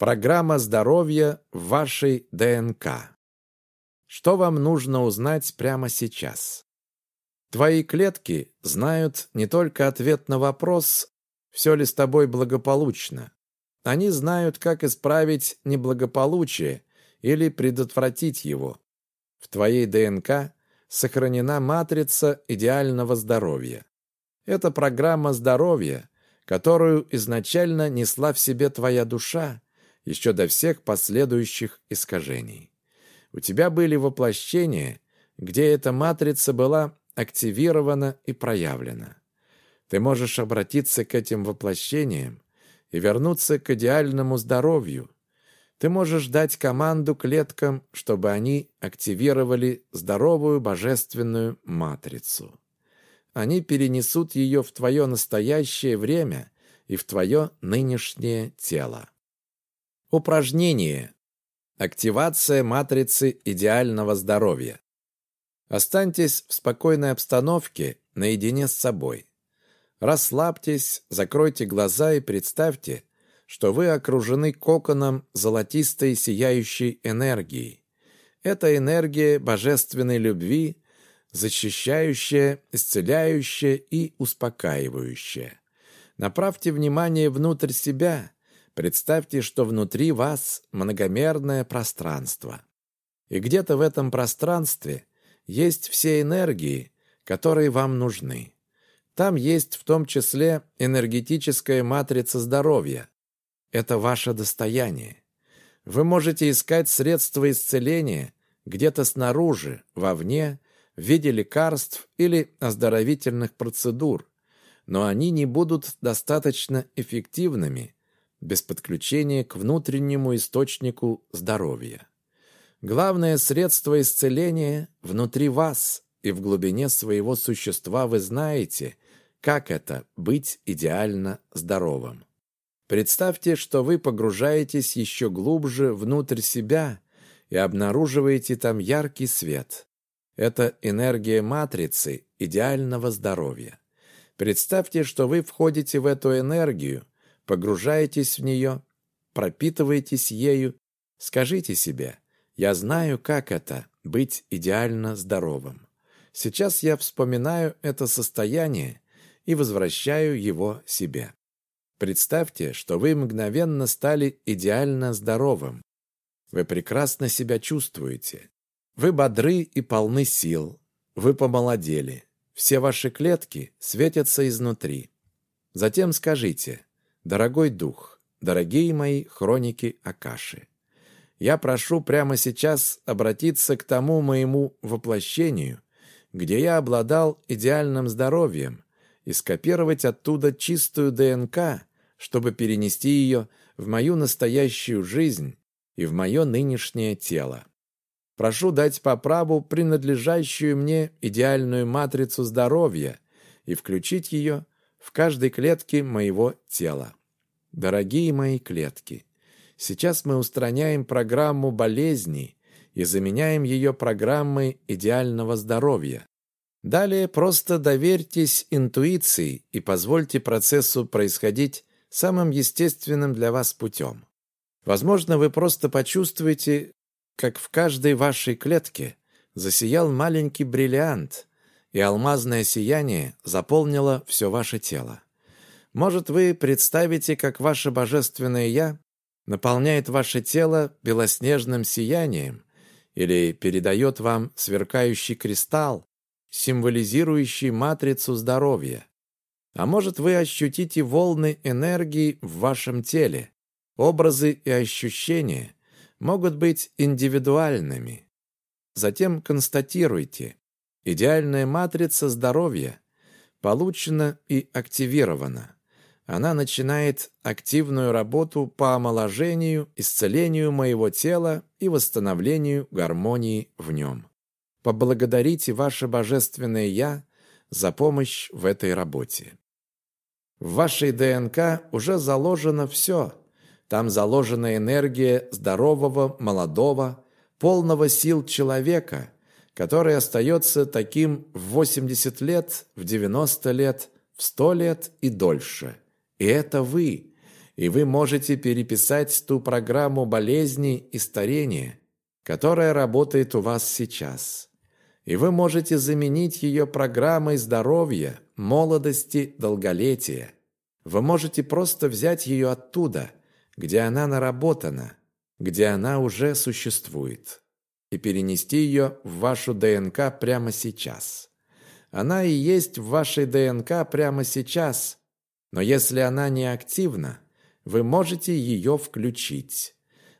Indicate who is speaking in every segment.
Speaker 1: Программа здоровья в вашей ДНК. Что вам нужно узнать прямо сейчас? Твои клетки знают не только ответ на вопрос, все ли с тобой благополучно. Они знают, как исправить неблагополучие или предотвратить его. В твоей ДНК сохранена матрица идеального здоровья. Это программа здоровья, которую изначально несла в себе твоя душа, еще до всех последующих искажений. У тебя были воплощения, где эта матрица была активирована и проявлена. Ты можешь обратиться к этим воплощениям и вернуться к идеальному здоровью. Ты можешь дать команду клеткам, чтобы они активировали здоровую божественную матрицу. Они перенесут ее в твое настоящее время и в твое нынешнее тело. Упражнение. Активация матрицы идеального здоровья. Останьтесь в спокойной обстановке наедине с собой. Расслабьтесь, закройте глаза и представьте, что вы окружены коконом золотистой сияющей энергии. Это энергия божественной любви, защищающая, исцеляющая и успокаивающая. Направьте внимание внутрь себя – Представьте, что внутри вас многомерное пространство. И где-то в этом пространстве есть все энергии, которые вам нужны. Там есть в том числе энергетическая матрица здоровья. Это ваше достояние. Вы можете искать средства исцеления где-то снаружи, вовне, в виде лекарств или оздоровительных процедур, но они не будут достаточно эффективными, без подключения к внутреннему источнику здоровья. Главное средство исцеления внутри вас, и в глубине своего существа вы знаете, как это быть идеально здоровым. Представьте, что вы погружаетесь еще глубже внутрь себя и обнаруживаете там яркий свет. Это энергия матрицы идеального здоровья. Представьте, что вы входите в эту энергию, погружаетесь в нее, пропитываетесь ею, скажите себе «Я знаю, как это – быть идеально здоровым». Сейчас я вспоминаю это состояние и возвращаю его себе. Представьте, что вы мгновенно стали идеально здоровым. Вы прекрасно себя чувствуете. Вы бодры и полны сил. Вы помолодели. Все ваши клетки светятся изнутри. Затем скажите Дорогой дух, дорогие мои хроники Акаши, я прошу прямо сейчас обратиться к тому моему воплощению, где я обладал идеальным здоровьем, и скопировать оттуда чистую ДНК, чтобы перенести ее в мою настоящую жизнь и в мое нынешнее тело. Прошу дать по праву принадлежащую мне идеальную матрицу здоровья и включить ее в каждой клетке моего тела. Дорогие мои клетки, сейчас мы устраняем программу болезни и заменяем ее программой идеального здоровья. Далее просто доверьтесь интуиции и позвольте процессу происходить самым естественным для вас путем. Возможно, вы просто почувствуете, как в каждой вашей клетке засиял маленький бриллиант, и алмазное сияние заполнило все ваше тело. Может, вы представите, как ваше божественное «Я» наполняет ваше тело белоснежным сиянием или передает вам сверкающий кристалл, символизирующий матрицу здоровья. А может, вы ощутите волны энергии в вашем теле. Образы и ощущения могут быть индивидуальными. Затем констатируйте. Идеальная матрица здоровья получена и активирована она начинает активную работу по омоложению, исцелению моего тела и восстановлению гармонии в нем. Поблагодарите ваше божественное «Я» за помощь в этой работе. В вашей ДНК уже заложено все. Там заложена энергия здорового, молодого, полного сил человека, который остается таким в 80 лет, в 90 лет, в 100 лет и дольше – и это вы. и вы можете переписать ту программу болезни и старения, которая работает у вас сейчас. И вы можете заменить ее программой здоровья, молодости, долголетия. Вы можете просто взять ее оттуда, где она наработана, где она уже существует, и перенести ее в вашу ДНК прямо сейчас. Она и есть в вашей ДНК прямо сейчас, но если она не активна, вы можете ее включить.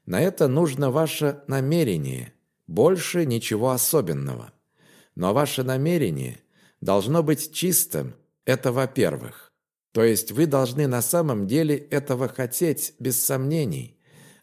Speaker 1: На это нужно ваше намерение, больше ничего особенного. Но ваше намерение должно быть чистым, это во-первых. То есть вы должны на самом деле этого хотеть, без сомнений.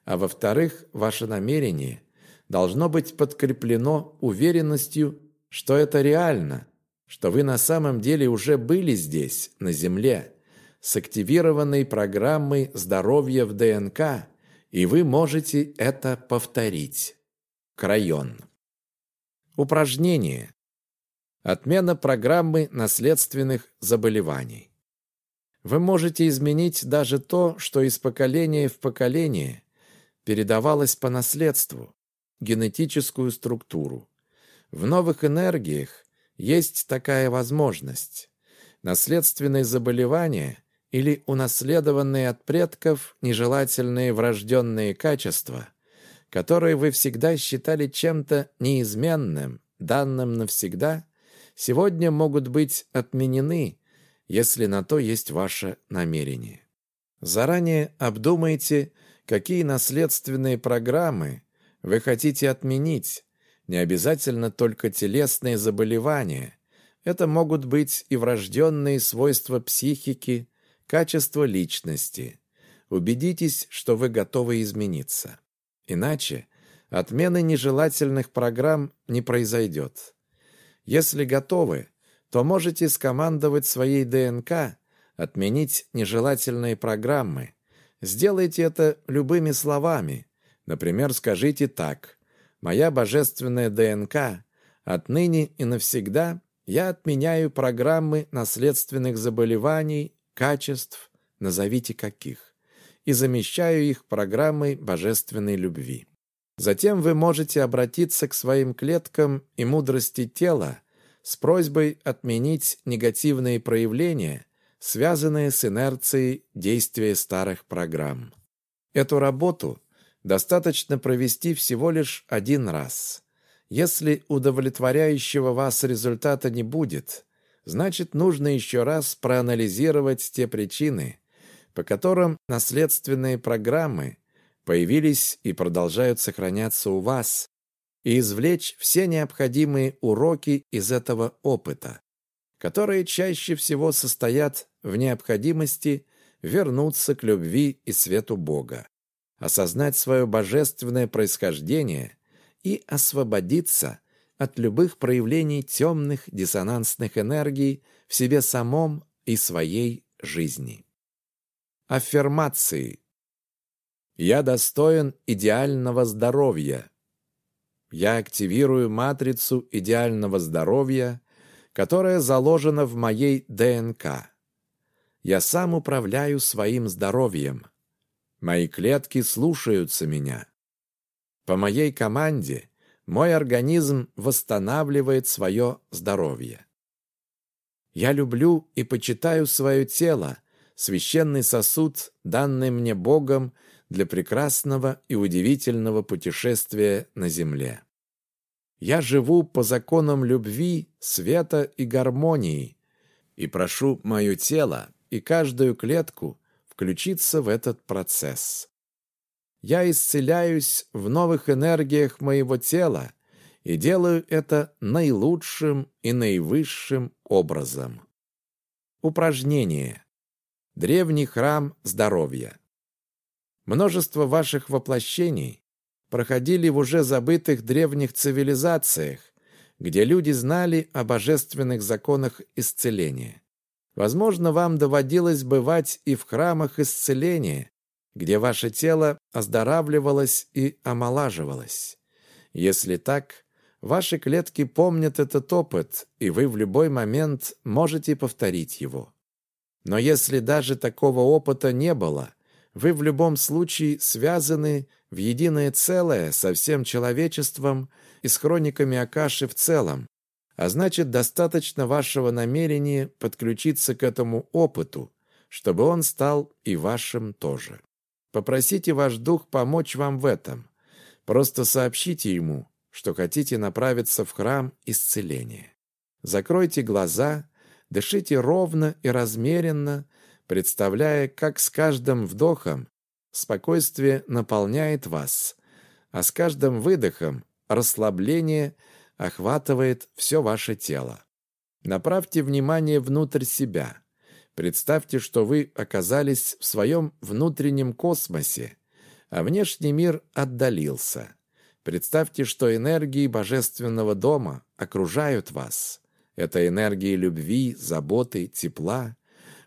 Speaker 1: А во-вторых, ваше намерение должно быть подкреплено уверенностью, что это реально, что вы на самом деле уже были здесь, на Земле, с активированной программой здоровья в ДНК, и вы можете это повторить. Крайон. Упражнение. Отмена программы наследственных заболеваний. Вы можете изменить даже то, что из поколения в поколение передавалось по наследству, генетическую структуру. В новых энергиях есть такая возможность. Наследственные заболевания или унаследованные от предков нежелательные врожденные качества, которые вы всегда считали чем-то неизменным, данным навсегда, сегодня могут быть отменены, если на то есть ваше намерение. Заранее обдумайте, какие наследственные программы вы хотите отменить, не обязательно только телесные заболевания. Это могут быть и врожденные свойства психики, качество личности. Убедитесь, что вы готовы измениться. Иначе отмены нежелательных программ не произойдет. Если готовы, то можете скомандовать своей ДНК отменить нежелательные программы. Сделайте это любыми словами. Например, скажите так. «Моя божественная ДНК отныне и навсегда я отменяю программы наследственных заболеваний качеств, назовите каких, и замещаю их программой божественной любви. Затем вы можете обратиться к своим клеткам и мудрости тела с просьбой отменить негативные проявления, связанные с инерцией действия старых программ. Эту работу достаточно провести всего лишь один раз. Если удовлетворяющего вас результата не будет, значит, нужно еще раз проанализировать те причины, по которым наследственные программы появились и продолжают сохраняться у вас, и извлечь все необходимые уроки из этого опыта, которые чаще всего состоят в необходимости вернуться к любви и свету Бога, осознать свое божественное происхождение и освободиться от любых проявлений темных диссонансных энергий в себе самом и своей жизни. Аффирмации. Я достоин идеального здоровья. Я активирую матрицу идеального здоровья, которая заложена в моей ДНК. Я сам управляю своим здоровьем. Мои клетки слушаются меня. По моей команде мой организм восстанавливает свое здоровье. Я люблю и почитаю свое тело, священный сосуд, данный мне Богом для прекрасного и удивительного путешествия на земле. Я живу по законам любви, света и гармонии и прошу мое тело и каждую клетку включиться в этот процесс я исцеляюсь в новых энергиях моего тела и делаю это наилучшим и наивысшим образом. Упражнение. Древний храм здоровья. Множество ваших воплощений проходили в уже забытых древних цивилизациях, где люди знали о божественных законах исцеления. Возможно, вам доводилось бывать и в храмах исцеления, где ваше тело оздоравливалось и омолаживалось. Если так, ваши клетки помнят этот опыт, и вы в любой момент можете повторить его. Но если даже такого опыта не было, Вы в любом случае связаны в единое целое со всем человечеством и с хрониками Акаши в целом, а значит, достаточно вашего намерения подключиться к этому опыту, чтобы он стал и вашим тоже. Попросите ваш дух помочь вам в этом. Просто сообщите ему, что хотите направиться в храм исцеления. Закройте глаза, дышите ровно и размеренно, представляя, как с каждым вдохом спокойствие наполняет вас, а с каждым выдохом расслабление охватывает все ваше тело. Направьте внимание внутрь себя. Представьте, что вы оказались в своем внутреннем космосе, а внешний мир отдалился. Представьте, что энергии Божественного дома окружают вас. Это энергии любви, заботы, тепла.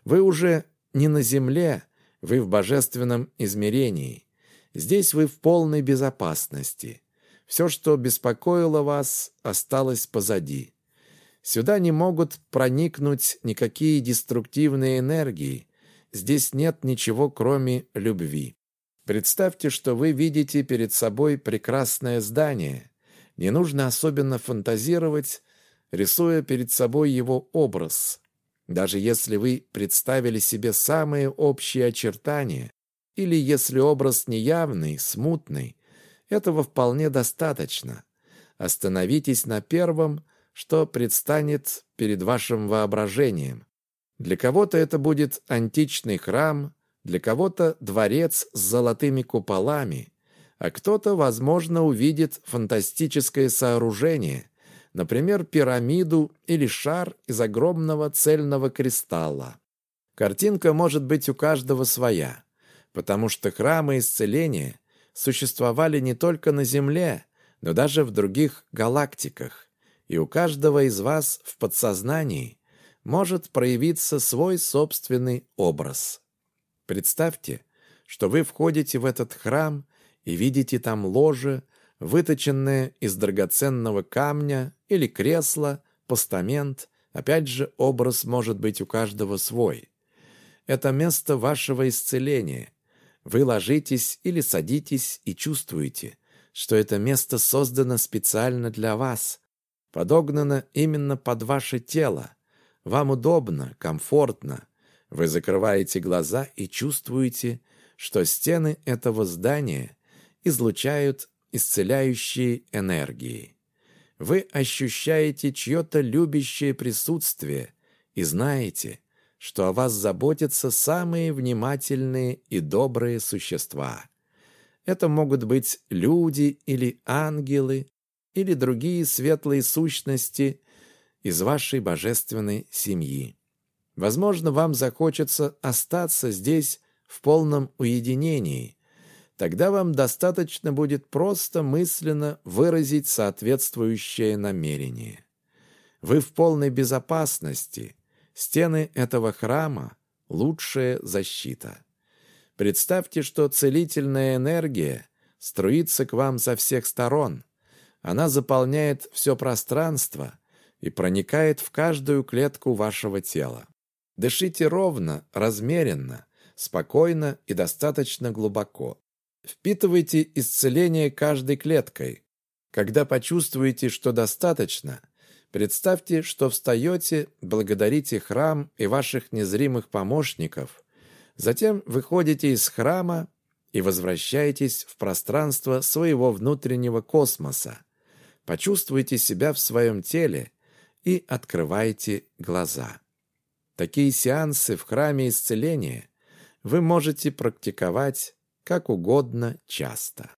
Speaker 1: Вы уже не на земле, вы в божественном измерении. Здесь вы в полной безопасности. Все, что беспокоило вас, осталось позади. Сюда не могут проникнуть никакие деструктивные энергии. Здесь нет ничего, кроме любви. Представьте, что вы видите перед собой прекрасное здание. Не нужно особенно фантазировать, рисуя перед собой его образ. Даже если вы представили себе самые общие очертания, или если образ неявный, смутный, этого вполне достаточно. Остановитесь на первом, что предстанет перед вашим воображением. Для кого-то это будет античный храм, для кого-то дворец с золотыми куполами, а кто-то, возможно, увидит фантастическое сооружение, например, пирамиду или шар из огромного цельного кристалла. Картинка может быть у каждого своя, потому что храмы исцеления существовали не только на Земле, но даже в других галактиках, и у каждого из вас в подсознании может проявиться свой собственный образ. Представьте, что вы входите в этот храм и видите там ложе, выточенное из драгоценного камня или кресло, постамент. Опять же, образ может быть у каждого свой. Это место вашего исцеления. Вы ложитесь или садитесь и чувствуете, что это место создано специально для вас, подогнано именно под ваше тело. Вам удобно, комфортно, вы закрываете глаза и чувствуете, что стены этого здания излучают исцеляющие энергии. Вы ощущаете чье-то любящее присутствие и знаете, что о вас заботятся самые внимательные и добрые существа. Это могут быть люди или ангелы, или другие светлые сущности из вашей божественной семьи. Возможно, вам захочется остаться здесь в полном уединении. Тогда вам достаточно будет просто мысленно выразить соответствующее намерение. Вы в полной безопасности. Стены этого храма – лучшая защита. Представьте, что целительная энергия струится к вам со всех сторон. Она заполняет все пространство и проникает в каждую клетку вашего тела. Дышите ровно, размеренно, спокойно и достаточно глубоко. Впитывайте исцеление каждой клеткой. Когда почувствуете, что достаточно, представьте, что встаете, благодарите храм и ваших незримых помощников, затем выходите из храма и возвращаетесь в пространство своего внутреннего космоса. Почувствуйте себя в своем теле и открывайте глаза. Такие сеансы в храме исцеления вы можете практиковать как угодно часто.